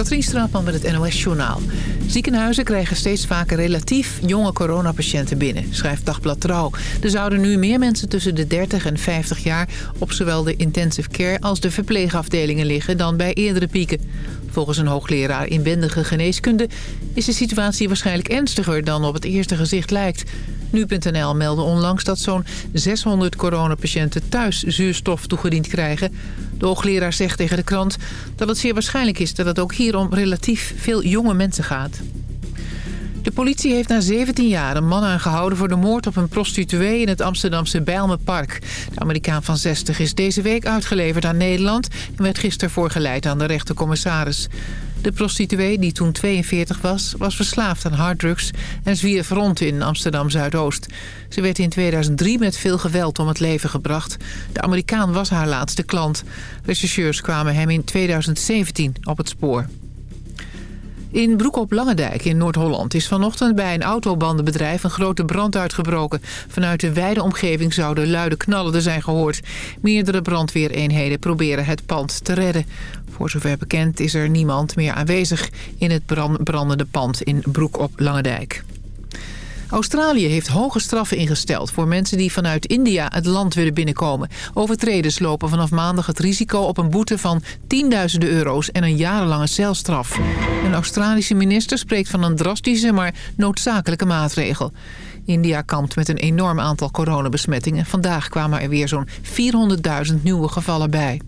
Katrien Straatman met het NOS-journaal. Ziekenhuizen krijgen steeds vaker relatief jonge coronapatiënten binnen, schrijft Dagblad Trouw. Er zouden nu meer mensen tussen de 30 en 50 jaar op zowel de intensive care als de verpleegafdelingen liggen dan bij eerdere pieken. Volgens een hoogleraar inwendige geneeskunde is de situatie waarschijnlijk ernstiger dan op het eerste gezicht lijkt. Nu.nl meldde onlangs dat zo'n 600 coronapatiënten thuis zuurstof toegediend krijgen. De hoogleraar zegt tegen de krant dat het zeer waarschijnlijk is dat het ook hier om relatief veel jonge mensen gaat. De politie heeft na 17 jaar een man aangehouden voor de moord op een prostituee in het Amsterdamse Bijlmerpark. De Amerikaan van 60 is deze week uitgeleverd aan Nederland en werd gisteren voorgeleid aan de rechtercommissaris. De prostituee, die toen 42 was, was verslaafd aan harddrugs en zwierf rond in Amsterdam-Zuidoost. Ze werd in 2003 met veel geweld om het leven gebracht. De Amerikaan was haar laatste klant. Rechercheurs kwamen hem in 2017 op het spoor. In Broek op Langendijk in Noord-Holland is vanochtend bij een autobandenbedrijf een grote brand uitgebroken. Vanuit de wijde omgeving zouden luide knallen zijn gehoord. Meerdere brandweereenheden proberen het pand te redden. Voor zover bekend is er niemand meer aanwezig in het brandende pand in Broek op Langendijk. Australië heeft hoge straffen ingesteld voor mensen die vanuit India het land willen binnenkomen. Overtreders lopen vanaf maandag het risico op een boete van tienduizenden euro's en een jarenlange celstraf. Een Australische minister spreekt van een drastische maar noodzakelijke maatregel. India kampt met een enorm aantal coronabesmettingen. Vandaag kwamen er weer zo'n 400.000 nieuwe gevallen bij.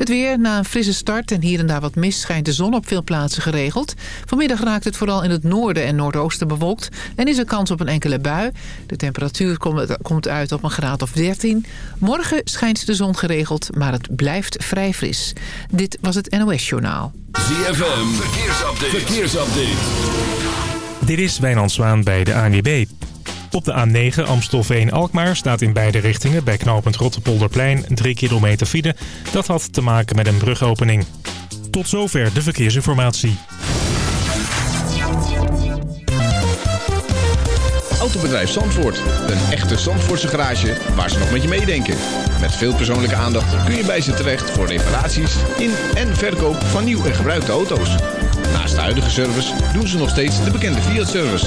Het weer, na een frisse start en hier en daar wat mist... schijnt de zon op veel plaatsen geregeld. Vanmiddag raakt het vooral in het noorden en noordoosten bewolkt... en is er kans op een enkele bui. De temperatuur komt uit op een graad of 13. Morgen schijnt de zon geregeld, maar het blijft vrij fris. Dit was het NOS Journaal. ZFM, verkeersupdate. verkeersupdate. Dit is Wijnand Zwaan bij de ANWB. Op de A9 Amstelveen-Alkmaar staat in beide richtingen bij knooppunt Rottepolderplein 3 kilometer file. Dat had te maken met een brugopening. Tot zover de verkeersinformatie. Autobedrijf Zandvoort. Een echte Zandvoortse garage waar ze nog met je meedenken. Met veel persoonlijke aandacht kun je bij ze terecht voor reparaties in en verkoop van nieuw en gebruikte auto's. Naast de huidige service doen ze nog steeds de bekende Fiat-service.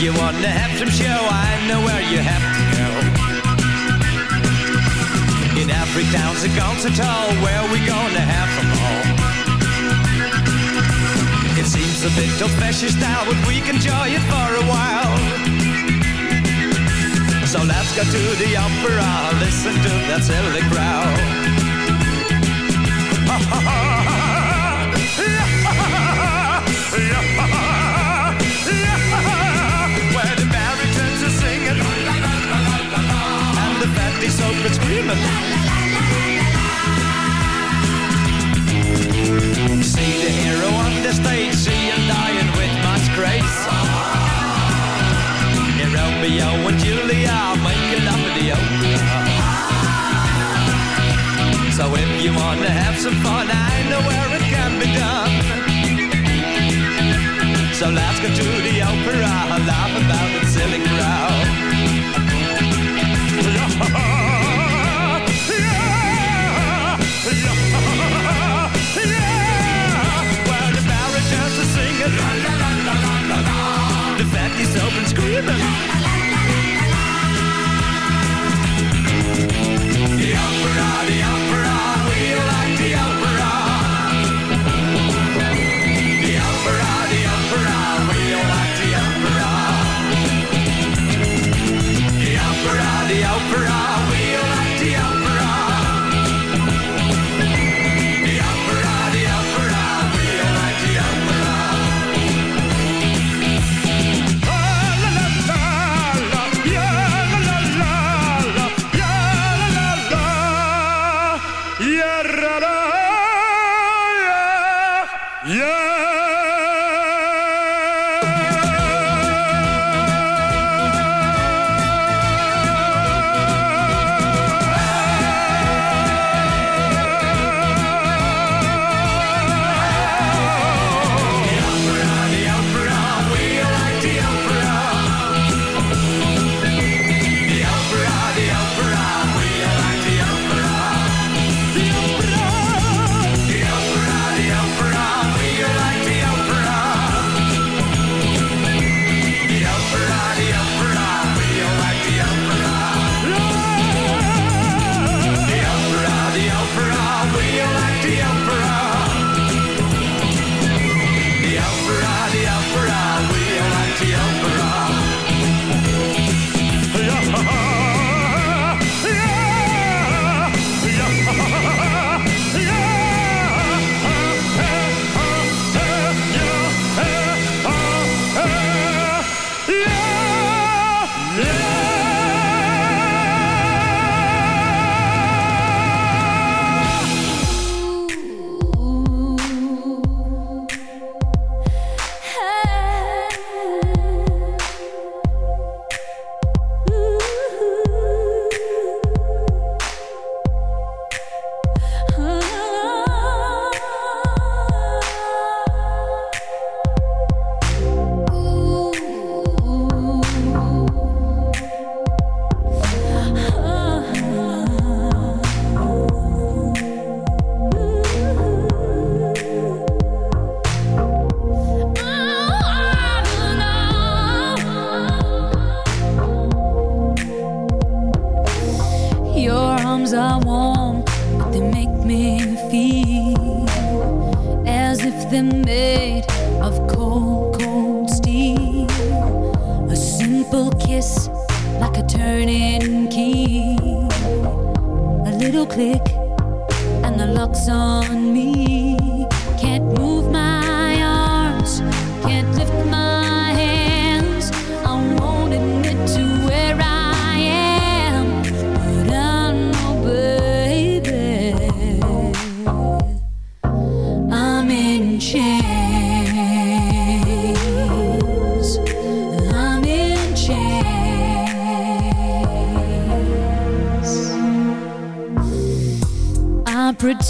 If you want to have some show, I know where you have Every town's a concert hall where we gonna have them all. It seems a bit of fashion style, but we can enjoy it for a while. So let's go to the opera, listen to that silly crowd. Where the are singing and the open screaming. See the hero on the stage, see him dying with much grace. In Romeo and Julia, make love in the opera. So if you want to have some fun, I know where it can be done. So let's go to the opera, laugh about the silly crowd. Open screaming. The opera, the opera, simple kiss, like a turning key. A little click, and the lock's on me.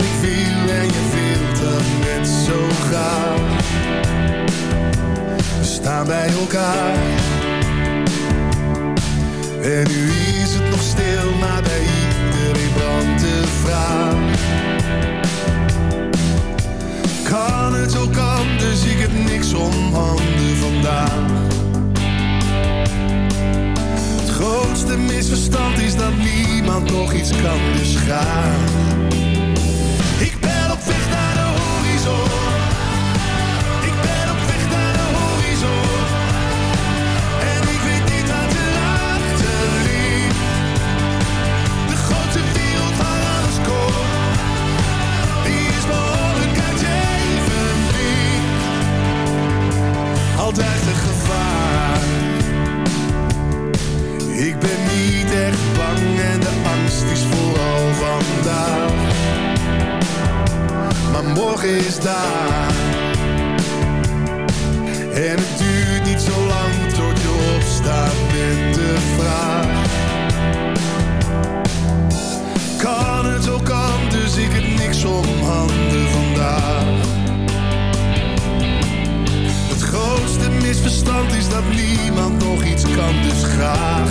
ik viel en je viel het net zo gaaf. We staan bij elkaar. En nu is het nog stil, maar bij iedereen brandt vraag. Kan het ook anders, ik heb niks om handen vandaag. Het grootste misverstand is dat niemand nog iets kan, dus. vandaag. Maar morgen is daar. En het duurt niet zo lang tot je opstaat met de vraag. Kan het ook dus ik het niks om handen vandaag. Het grootste misverstand is dat niemand nog iets kan, dus graag.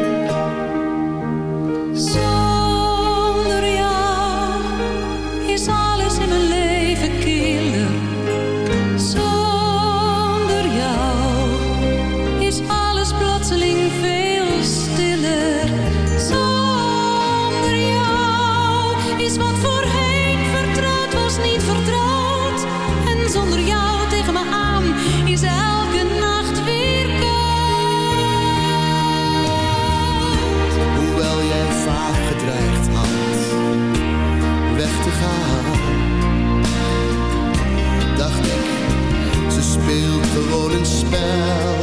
spel.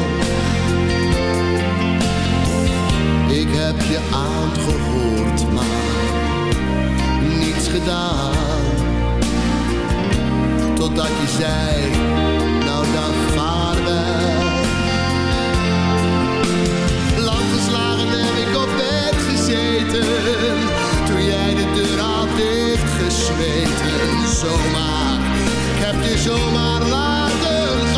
Ik heb je aangehoord, maar niets gedaan. Totdat je zei, nou dan vaarwel. Langgeslagen heb ik op bed gezeten, toen jij de deur had dichtgesmeten. Zomaar, ik heb je zomaar laten gaan.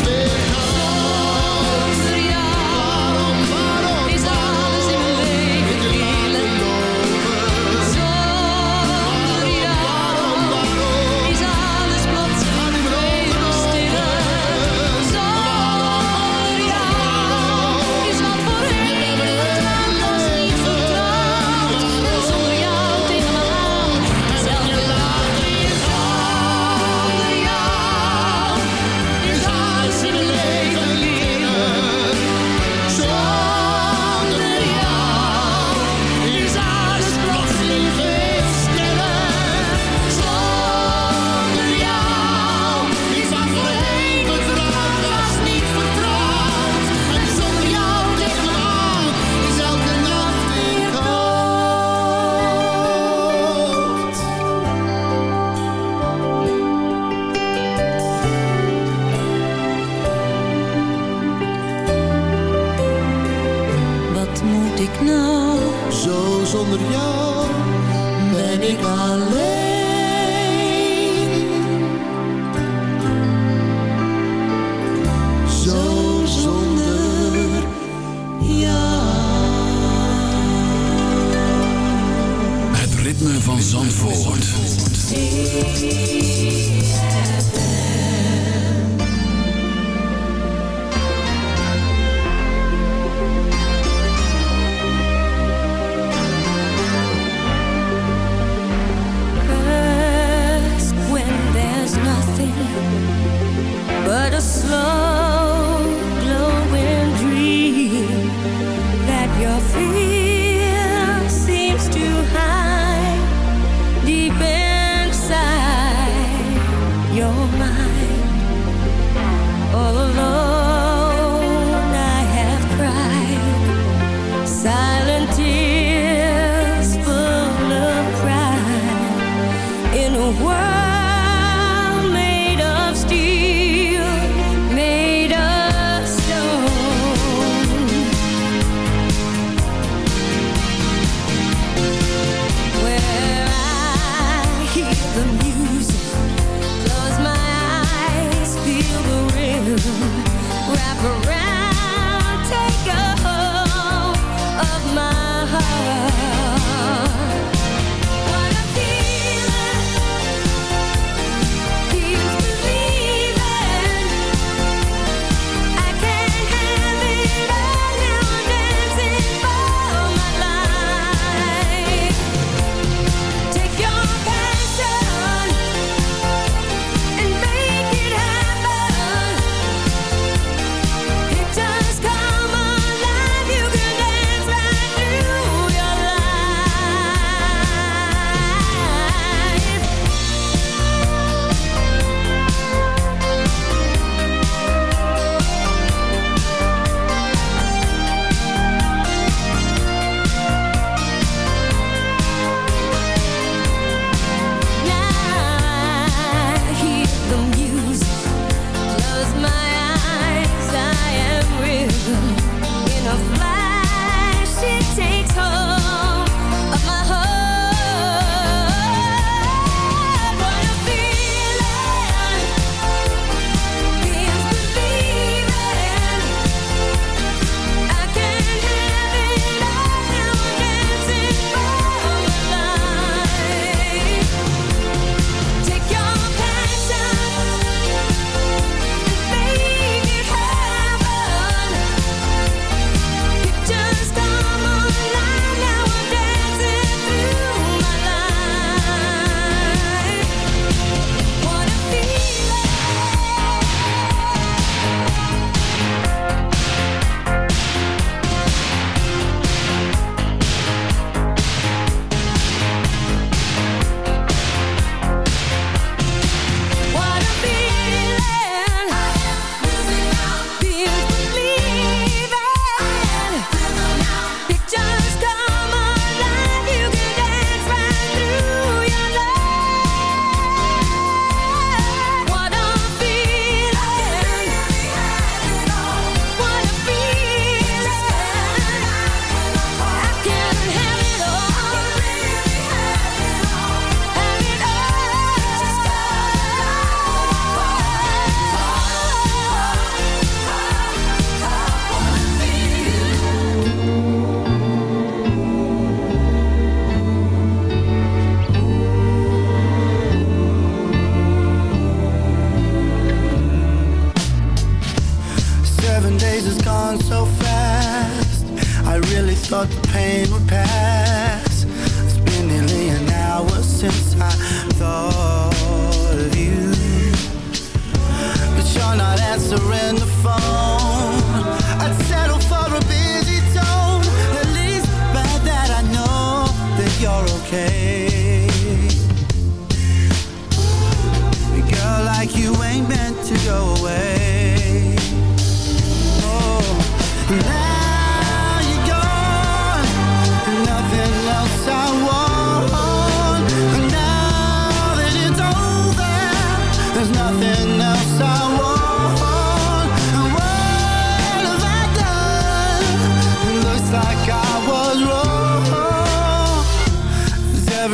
you're okay.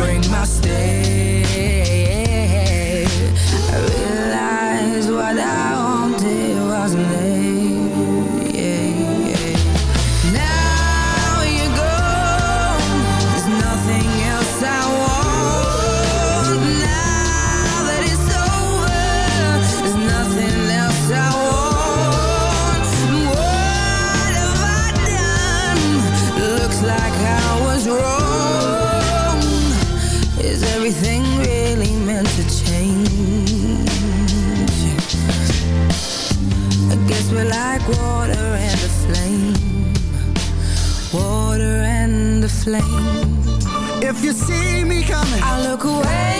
Break my stay. Flame. If you see me coming, I look away,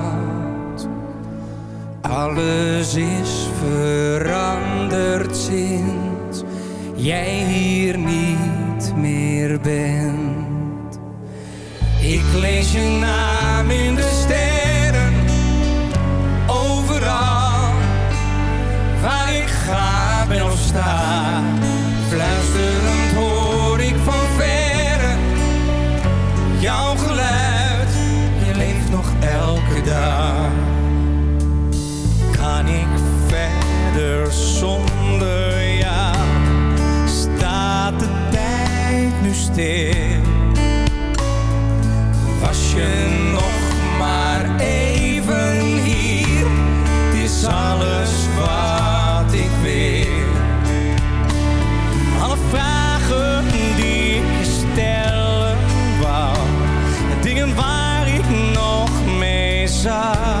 Alles is veranderd sinds jij hier niet meer bent. Ik lees je naam in de sterren, overal waar ik ga ben of. Stil? Was je nog maar even hier? Het is alles wat ik wil. Alle vragen die ik stellen wou. Dingen waar ik nog mee zat.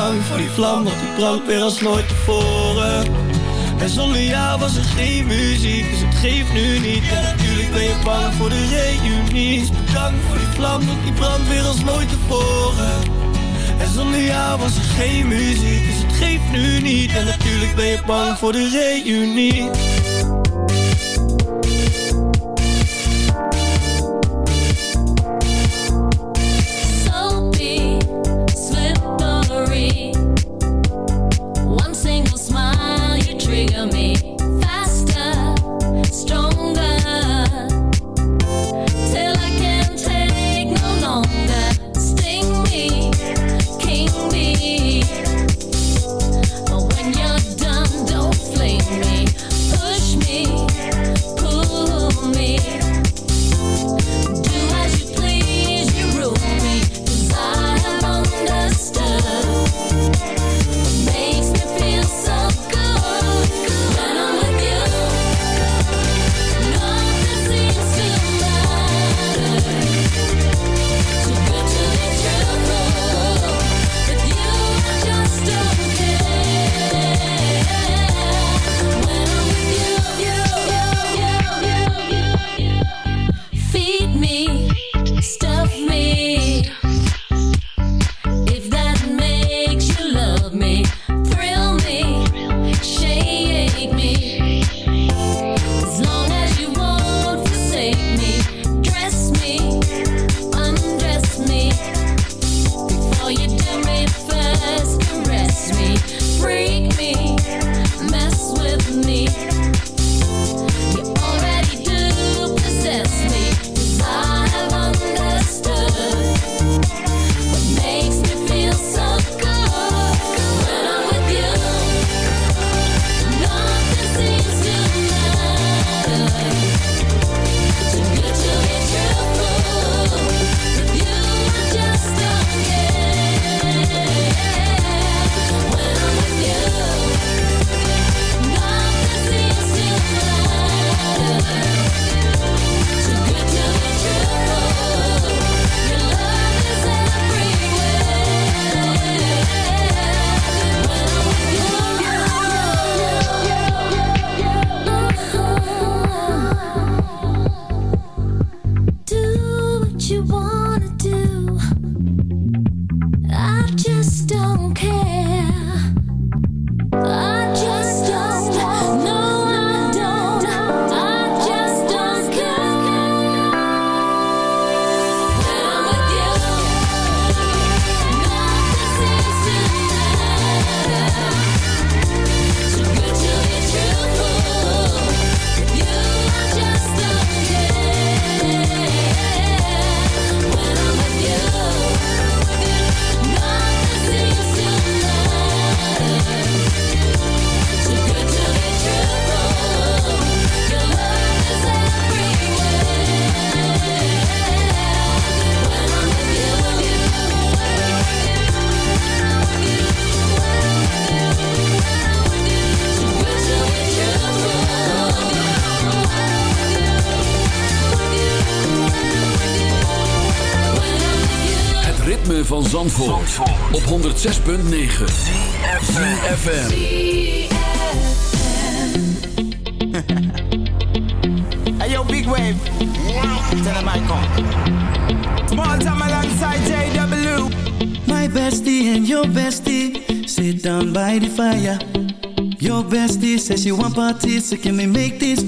Bedankt voor die vlam, want die brandt weer als nooit tevoren. En zonder jou was er geen muziek, dus het geeft nu niet. En natuurlijk ben je bang voor de reunie. Dus bedankt voor die vlam, want die brandt weer als nooit tevoren. En zonder jou was er geen muziek, dus het geeft nu niet. En natuurlijk ben je bang voor de reunie.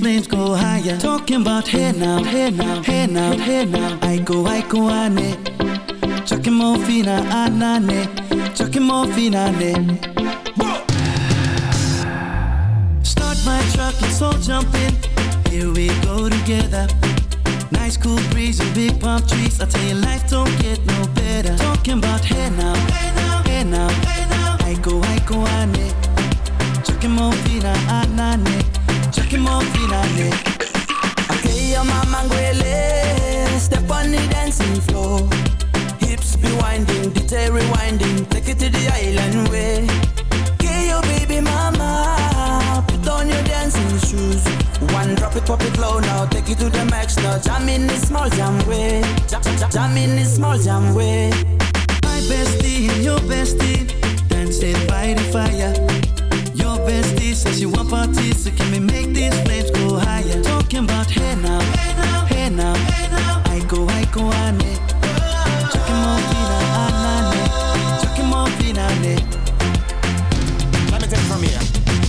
Flames go higher? Talking about hey now, hey now, hey now, hey now. I go, I go, ane. Chucking more fina, ah, anane. Ah, Chucking more fina, ane. Start my truck, let's all jump in. Here we go together. Nice cool breeze and big palm trees. I tell you, life don't get no better. Talking about hey now, hey now, hey now, hey now. I go, I go, ane. Chucking more fina, ah, anane. Ane. Okay, your mama. Step on the dancing floor. Hips be winding, rewinding. Take it to the island way. Okay, your baby mama. Put on your dancing shoes. One drop it, pop it low now. Take to the max now. Jam in this small jam way. Jam, in this small jam way. My bestie your bestie dancing by the fire. Bestie says she want parties, so can we make these flames go higher? Talking about hey now, hey now, hey now. I go, I go, ane. Chucking more fina, anane. Chucking more fina, ane. Let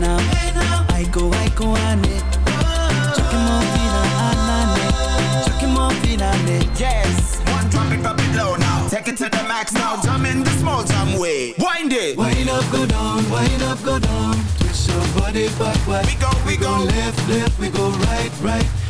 now. I go, I go, ane. Chucking more fina, anane. Chucking more fina, ane. Yes, one drop it, drop it low now Take it to the max now, jump in the small jam way Wind it Wind up, go down, wind up, go down. Twist your body backward. We go, we go. left, left, we go right, right.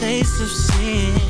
Face of sin.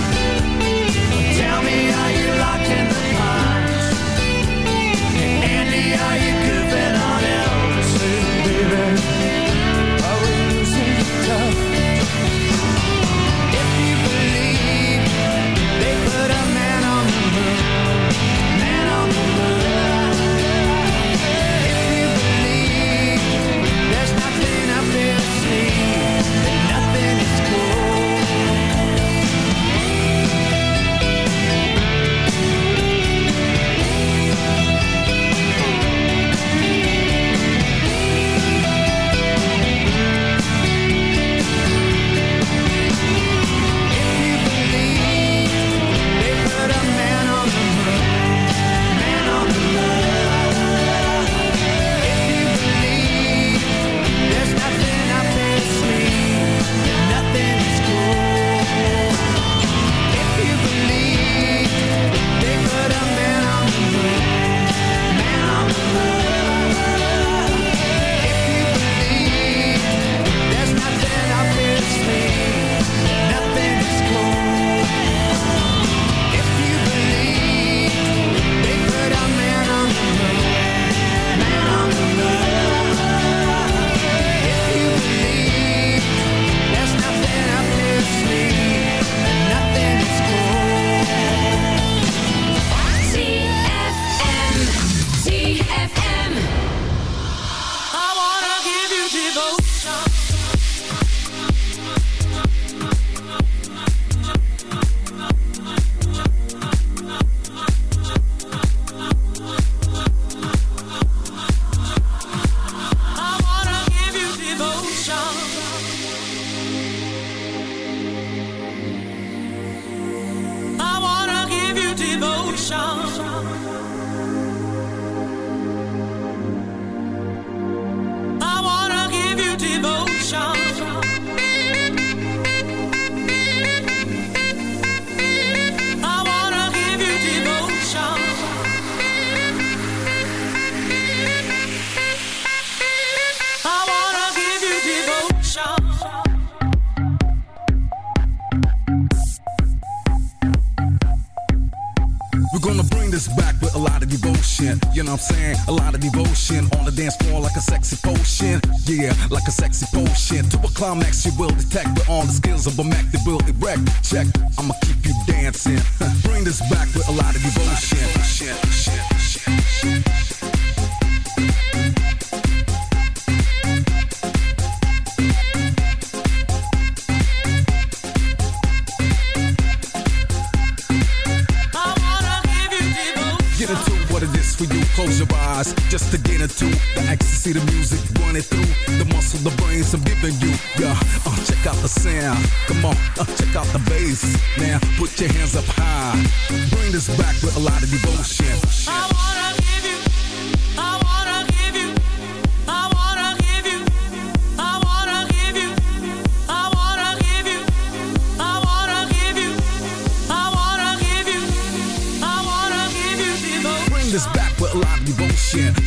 Climax you will detect with all the skills of a Mac that will erect. Check, I'ma keep you dancing.